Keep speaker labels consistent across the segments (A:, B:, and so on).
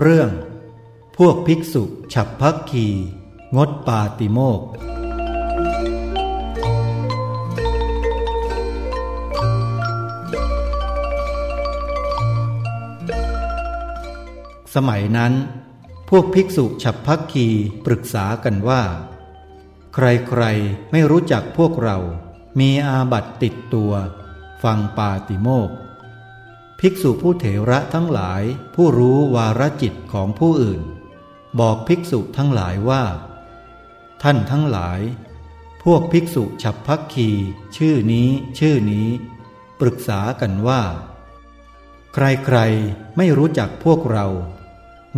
A: เรื่อง พวกภิกษุฉับพักคี งดปาติโมกสมัยนั้น พวกภิกษุฉับพักคีปรึกษากันว่า ใครๆไม่รู้จักพวกเรา มีอาบัตติดตัว ฟังปาติโมก ภิกษุผู้เถระทั้งหลายผู้รู้วาระจิตของผู้อื่น บอกภิกษุทั้งหลายว่า ท่านทั้งหลาย พวกภิกษุฉับพักคีชื่อนี้ ชื่อนี้ ปรึกษากันว่า ใครๆไม่รู้จักพวกเรา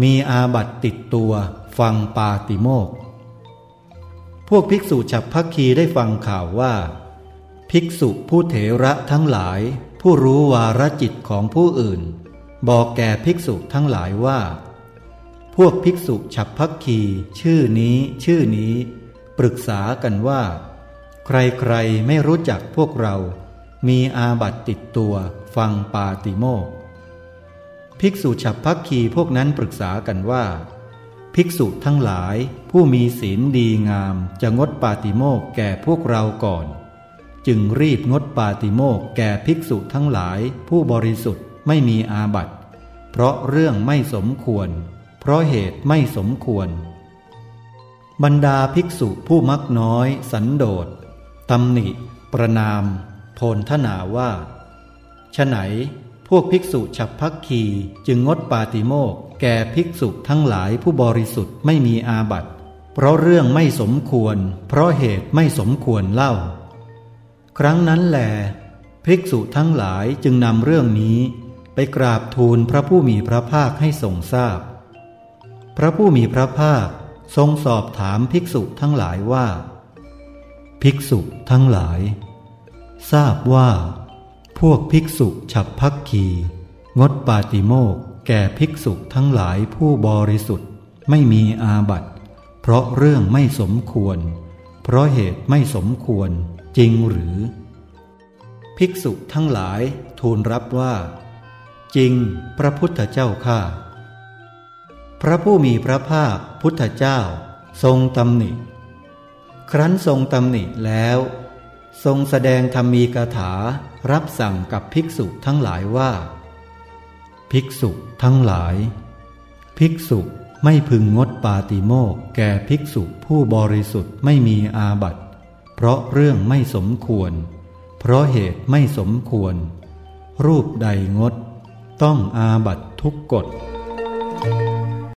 A: มีอาบัตติดตัวฟังปาติโมกพวกภิกษุฉับพักคีได้ฟังข่าวว่า ภิกษุผู้เถระทั้งหลาย ผู้รู้วาระจิตของผู้อื่น บอกแก่ภิกษุทั้งหลายว่า พวกภิกษุฉับพักคีชื่อนี้ชื่อนี้ ปรึกษากันว่า ใครๆไม่รู้จักพวกเรา มีอาบัตติดตัวฟังปาติโมกภิกษุฉับพักคีพวกนั้นปรึกษากันว่า ภิกษุทั้งหลายผู้มีศีลดีงามจะงดปาติโมกแก่พวกเราก่อน จึงรีบงดปาติโมกแก่ภิกษุทั้งหลายผู้บริสุทธิ์ไม่มีอาบัติ เพราะเรื่องไม่สมควร เพราะเหตุไม่สมควร บรรดาภิกษุผู้มักน้อย สันโดษตำหนิ ประนามโพนทนาว่าฉไหน พวกภิกษุฉับพักคีจึงงดปาติโมกแก่ภิกษุทั้งหลายผู้บริสุทธิ์ไม่มีอาบัติ เพราะเรื่องไม่สมควร เพราะเหตุไม่สมควรเล่า ครั้งนั้นแหลภิกษุทั้งหลายจึงนำเรื่องนี้ไปกราบทูลพระผู้มีพระภาคให้ทรงทราบพพระผู้มีพระภาคทรงสอบถามภิกษุทั้งหลายว่า ภิกษุทั้งหลาย ทราบว่า พวกภิกษุฉับพักขีงดปาติโมกแก่ภิกษุทั้งหลายผู้บริสุทธิ์ไม่มีอาบัติ เพราะเรื่องไม่สมควร เพราะเหตุไม่สมควร จริงหรือ ภิกษุทั้งหลายทูลรับว่า จริงพระพุทธเจ้าข้าพระผู้มีพระภาคพุทธเจ้าทรงตำหนิ ครั้นทรงตำหนิแล้ว ทรงแสดงธรรมีกถารับสั่งกับภิกษุทั้งหลายว่า ภิกษุทั้งหลาย ภิกษุไม่พึงงดปาติโมกแก่ภิกษุผู้บริสุทธิ์ไม่มีอาบัติ เพราะเรื่องไม่สมควร เพราะเหตุไม่สมควร รูปใดงด ต้องอาบัตทุกกฎ